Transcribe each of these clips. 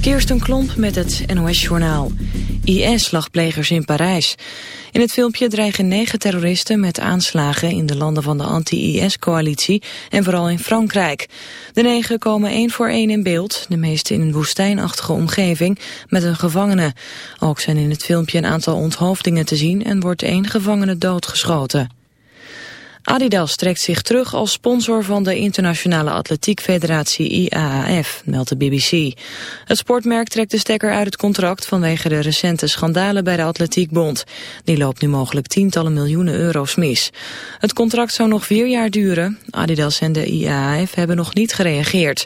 Kirsten Klomp met het NOS-journaal. IS-slagplegers in Parijs. In het filmpje dreigen negen terroristen met aanslagen in de landen van de anti-IS-coalitie en vooral in Frankrijk. De negen komen één voor één in beeld, de meeste in een woestijnachtige omgeving, met een gevangene. Ook zijn in het filmpje een aantal onthoofdingen te zien en wordt één gevangene doodgeschoten. Adidas trekt zich terug als sponsor van de Internationale Atletiek Federatie IAAF, meldt de BBC. Het sportmerk trekt de stekker uit het contract vanwege de recente schandalen bij de Atletiekbond. Die loopt nu mogelijk tientallen miljoenen euro's mis. Het contract zou nog vier jaar duren. Adidas en de IAAF hebben nog niet gereageerd.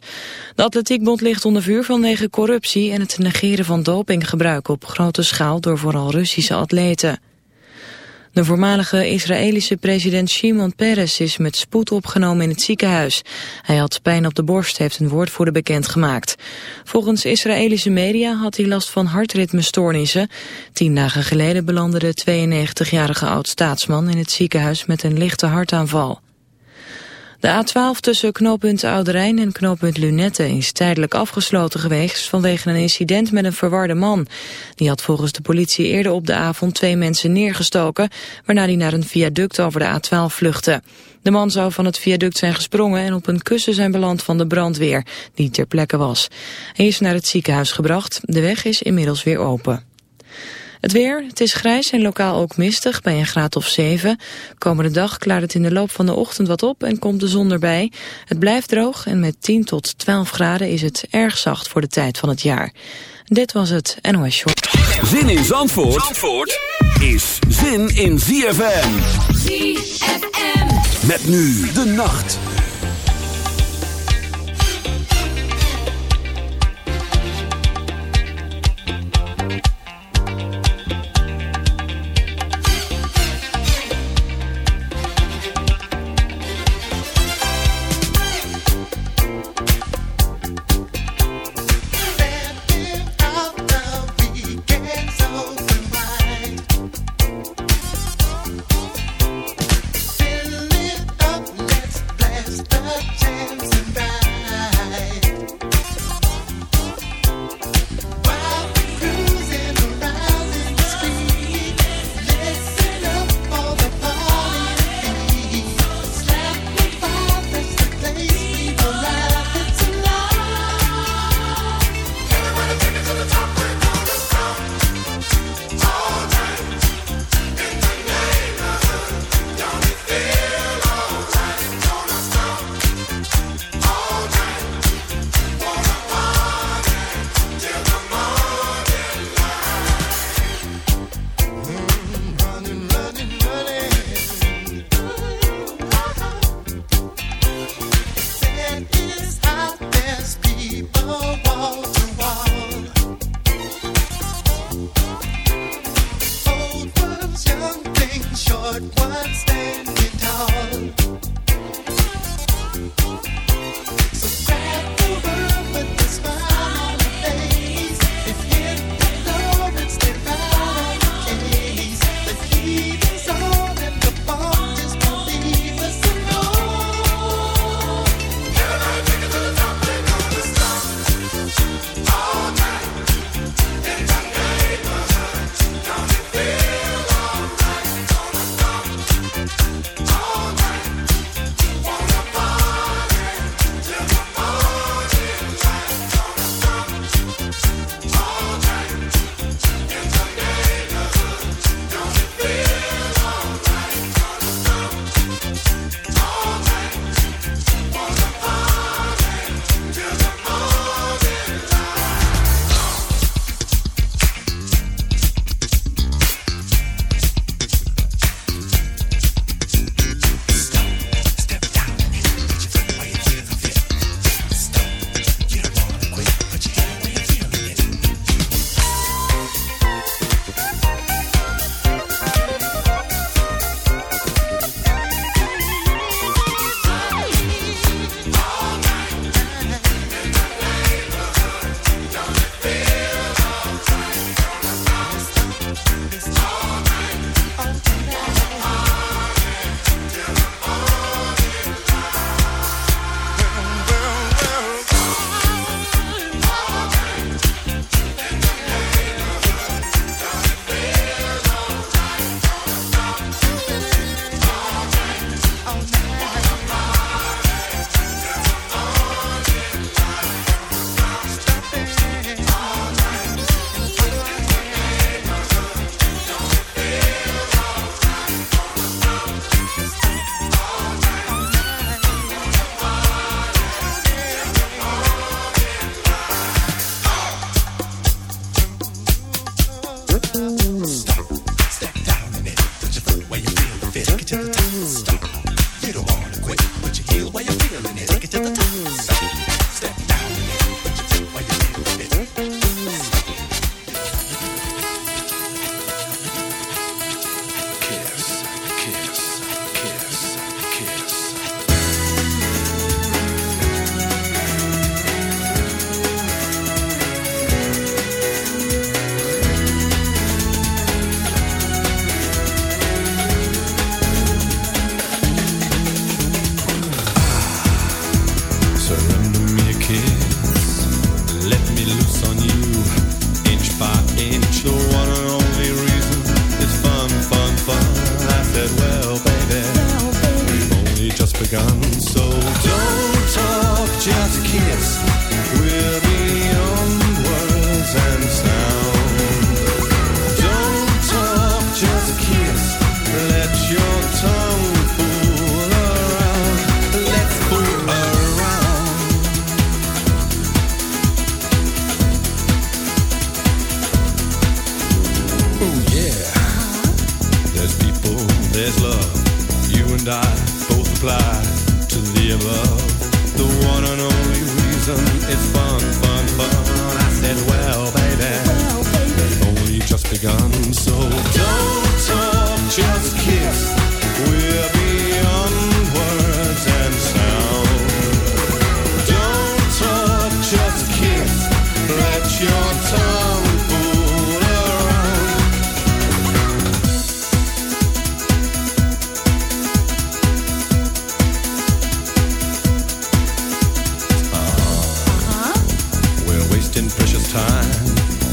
De Atletiekbond ligt onder vuur vanwege corruptie en het negeren van dopinggebruik op grote schaal door vooral Russische atleten. De voormalige Israëlische president Shimon Peres is met spoed opgenomen in het ziekenhuis. Hij had pijn op de borst, heeft een woordvoerder bekendgemaakt. Volgens Israëlische media had hij last van hartritmestoornissen. Tien dagen geleden belandde de 92-jarige oud-staatsman in het ziekenhuis met een lichte hartaanval. De A12 tussen knooppunt Ouderijn en knooppunt Lunette is tijdelijk afgesloten geweest vanwege een incident met een verwarde man. Die had volgens de politie eerder op de avond twee mensen neergestoken, waarna hij naar een viaduct over de A12 vluchtte. De man zou van het viaduct zijn gesprongen en op een kussen zijn beland van de brandweer, die ter plekke was. Hij is naar het ziekenhuis gebracht, de weg is inmiddels weer open. Het weer, het is grijs en lokaal ook mistig bij een graad of 7. Komende dag klaart het in de loop van de ochtend wat op en komt de zon erbij. Het blijft droog en met 10 tot 12 graden is het erg zacht voor de tijd van het jaar. Dit was het NOS Short. Zin in Zandvoort, Zandvoort is zin in ZFM. ZFM. Met nu de nacht. wasting precious time.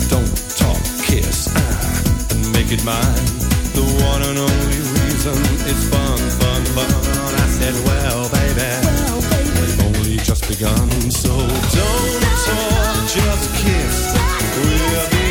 Don't talk, kiss, ah, and make it mine. The one and only reason is fun, fun, fun. I said, well, baby, well, baby. we've only just begun. So don't talk, just kiss. We'll be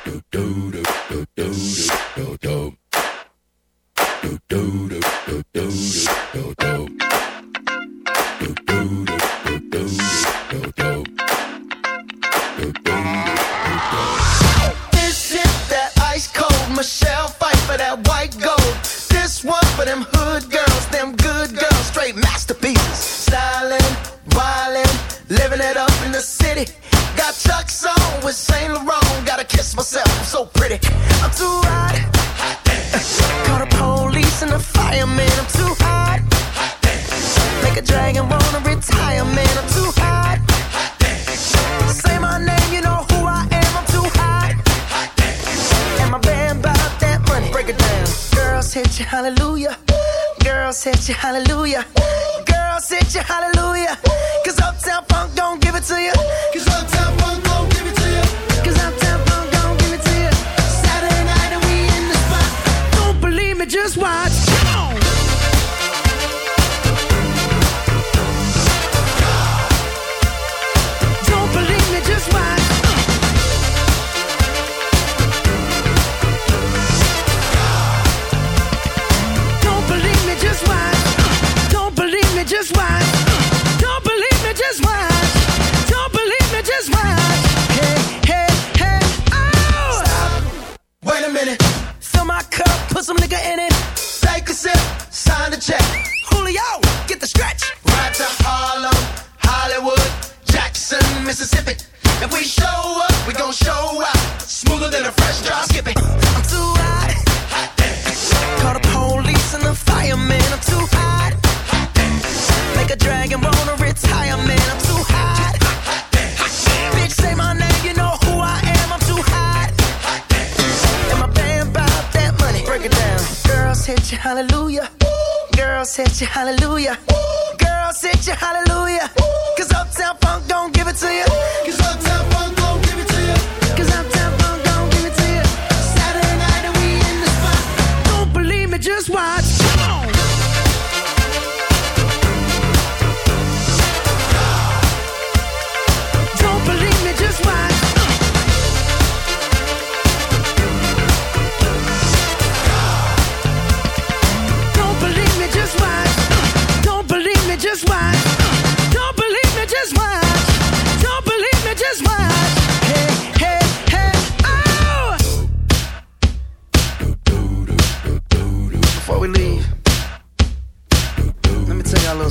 Cause Uptown Funk don't give it to hit you, hallelujah. Girls hit you, hallelujah. Girls hit you, hallelujah. Cause Uptown Funk don't give it to you. Cause Uptown Funk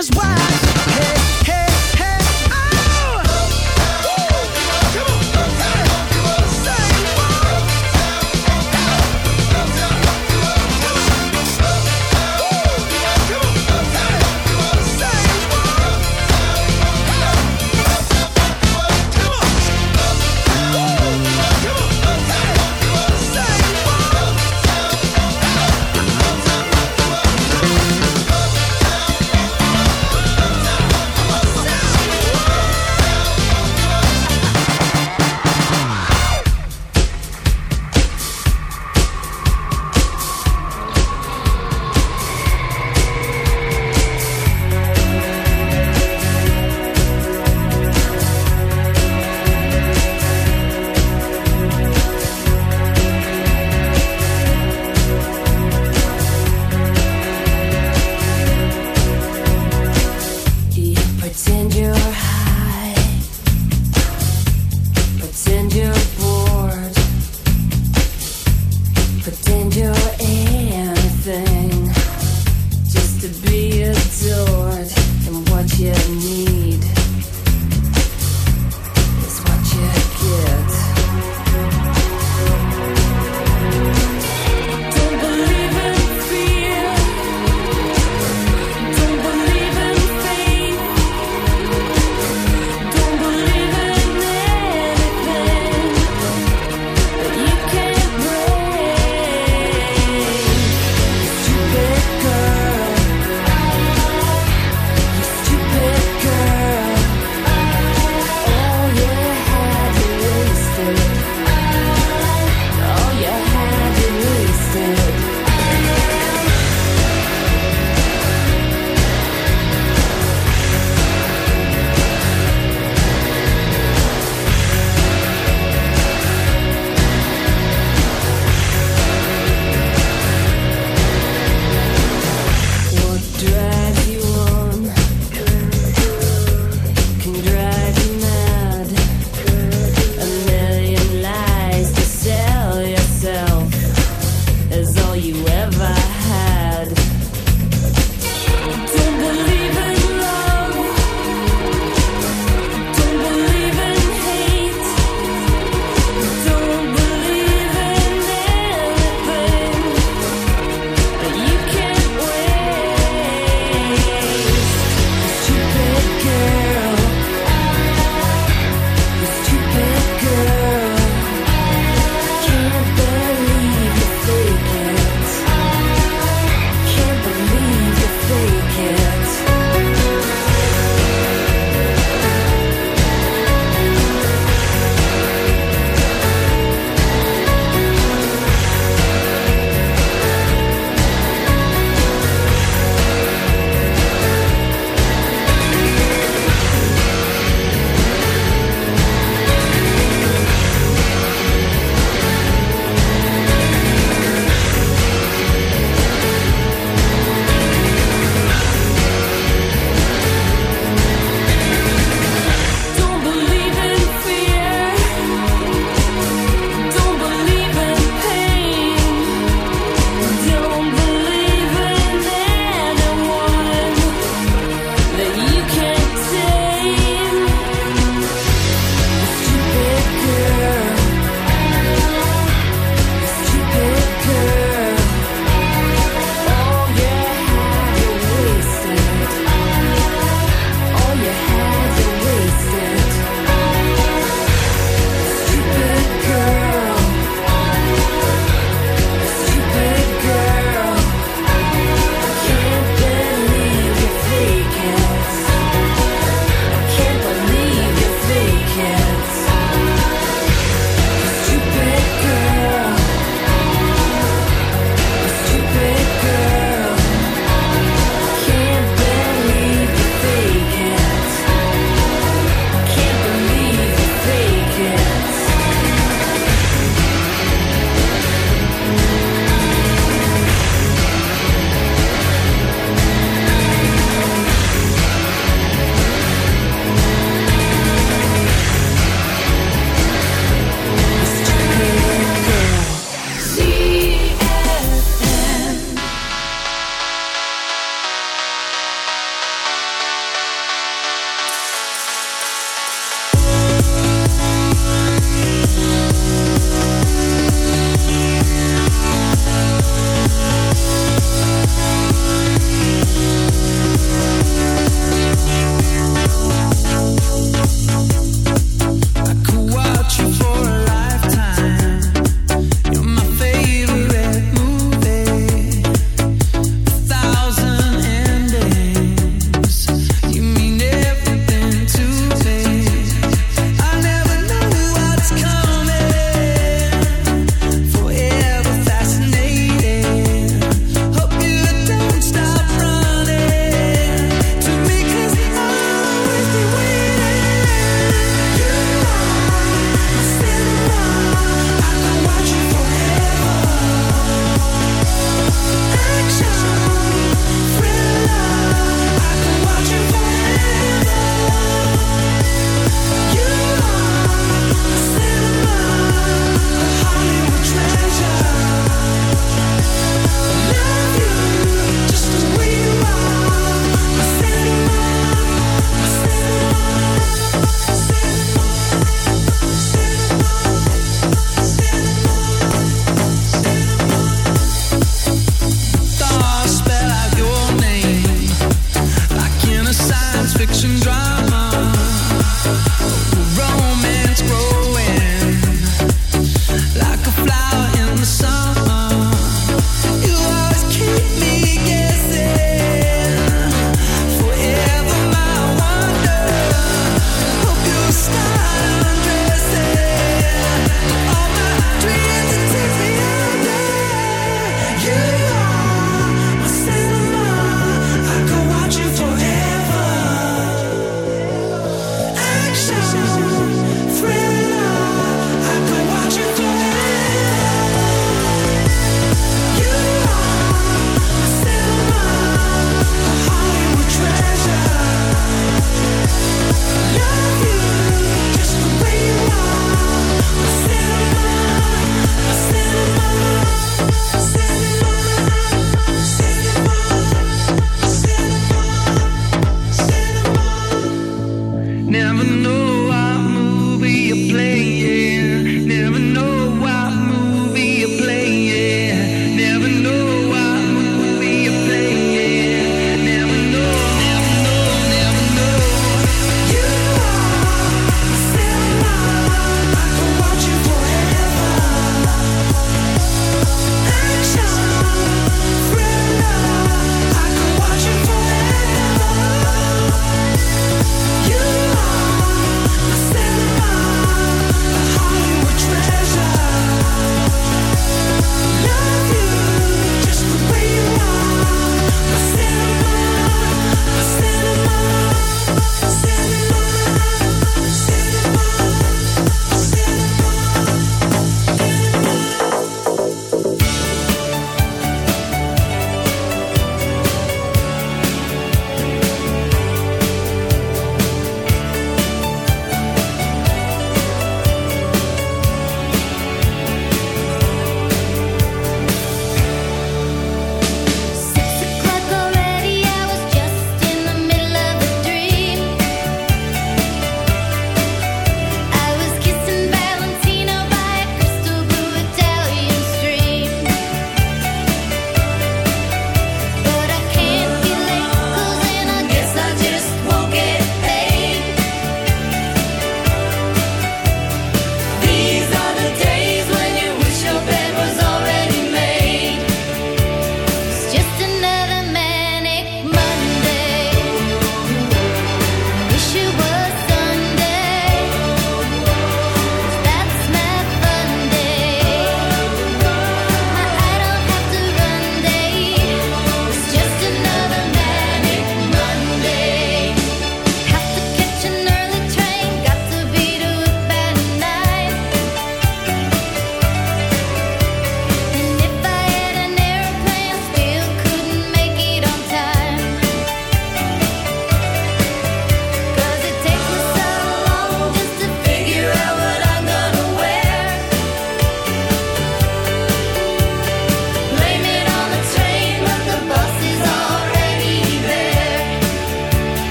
Just watch.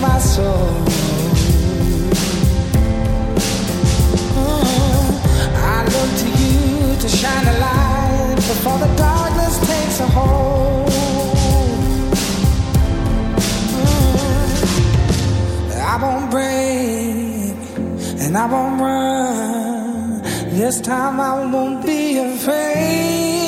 My soul. Mm, I look to you to shine a light before the darkness takes a hold. Mm, I won't break and I won't run. This time I won't be afraid.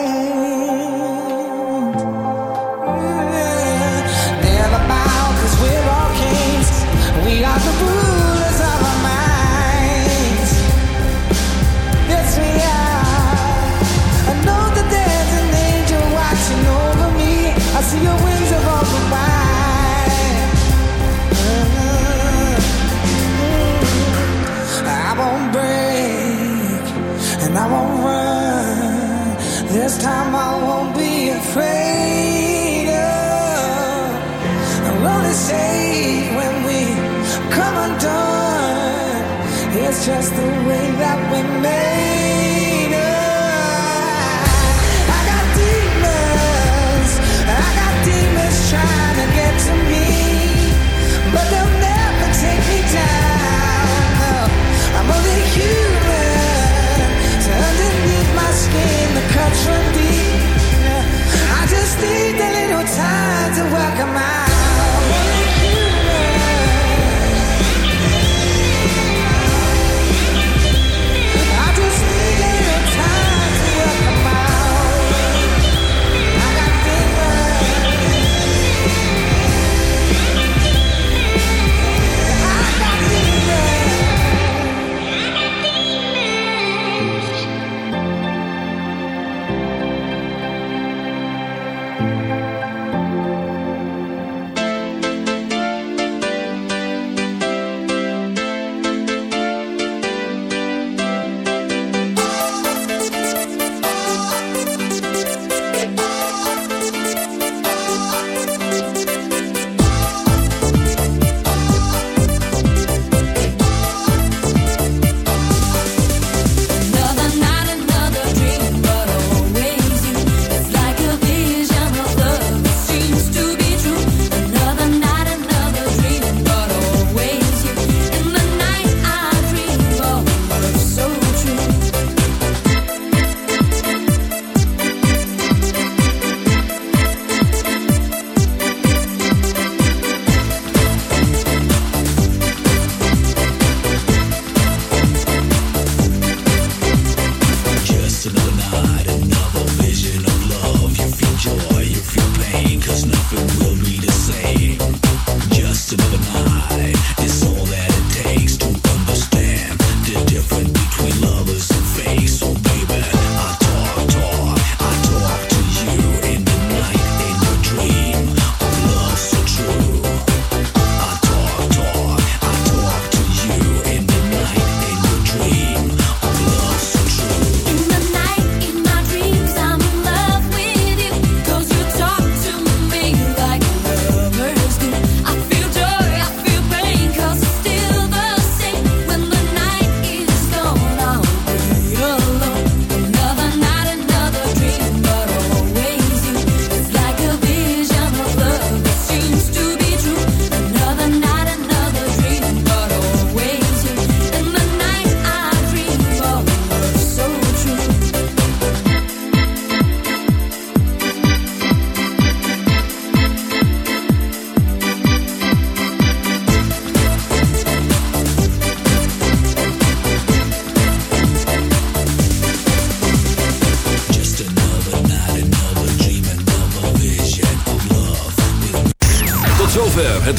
Afraid. Oh, I'm only safe when we come undone. It's just the way that we made it. I got demons, I got demons trying to get to me, but they'll never take me down. I'm only human, so underneath my skin the time